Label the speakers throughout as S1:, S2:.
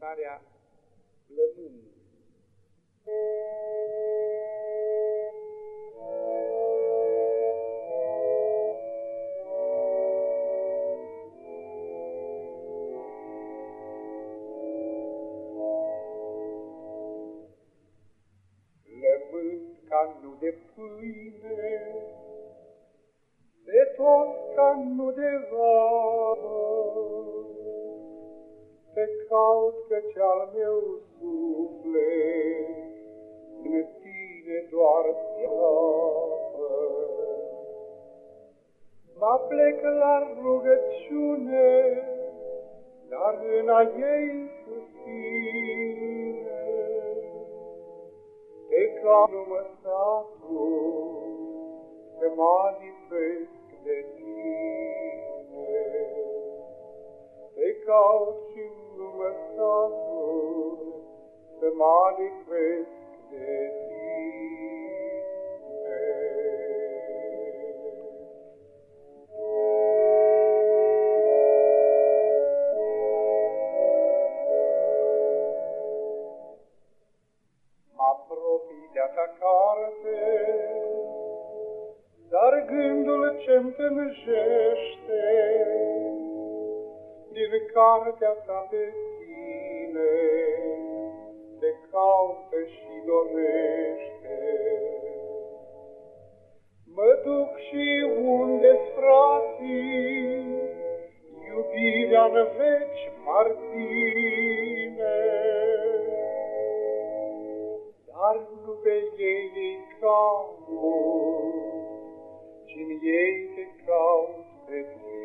S1: cântarea Plămând. Lămând ca nu de pâine, de tot ca nu de vară, te caut căci al meu suflet în tine doar țeapă. Mă plec la rugăciune, dar în a ei susține. Te ca nu mă satur, să manifest să manifest de tine. Mă apropii de-a ta carte, dar gândul ce-mi tânjește, din cartea ta pe tine, te caută și dorește. Mă duc și unde frații, iubirea în veci martine, dar nu pe ei îi caut, ci-n ei te caut pe tine.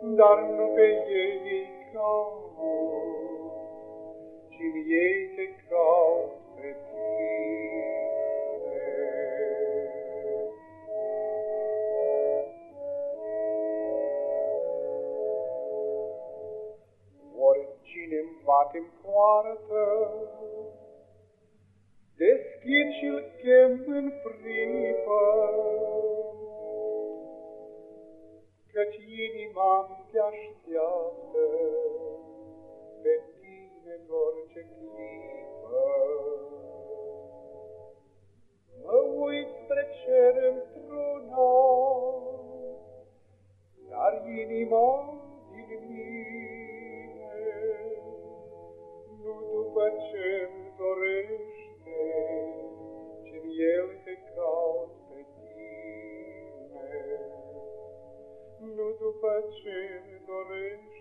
S1: Dar nu pe ei îi caut, ci-n ei te caut pe tine. Oricine-mi bate-n poartă, deschid și-l chem în pripă, căci inima-mi te așteaptă pe tine în orice clipă. Mă uit spre cer într-una, dar inima din mine nu după ce-mi dorește, ci el te caut pe tine. Nu după ce-mi dorește,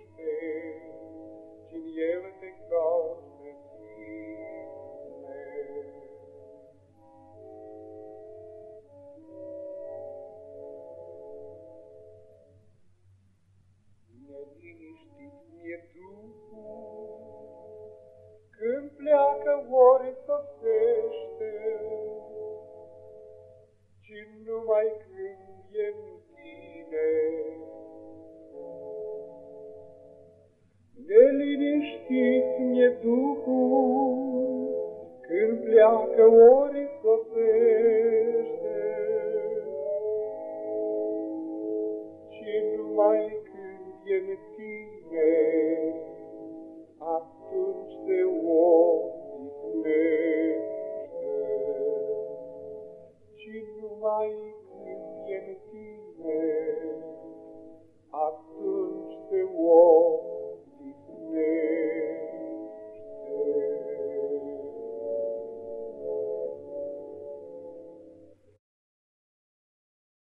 S1: pleacă ori sosește, ci numai când e în tine. Neliniștit mi-e Duhul, când pleacă ori sosește, ci numai când e în tine. de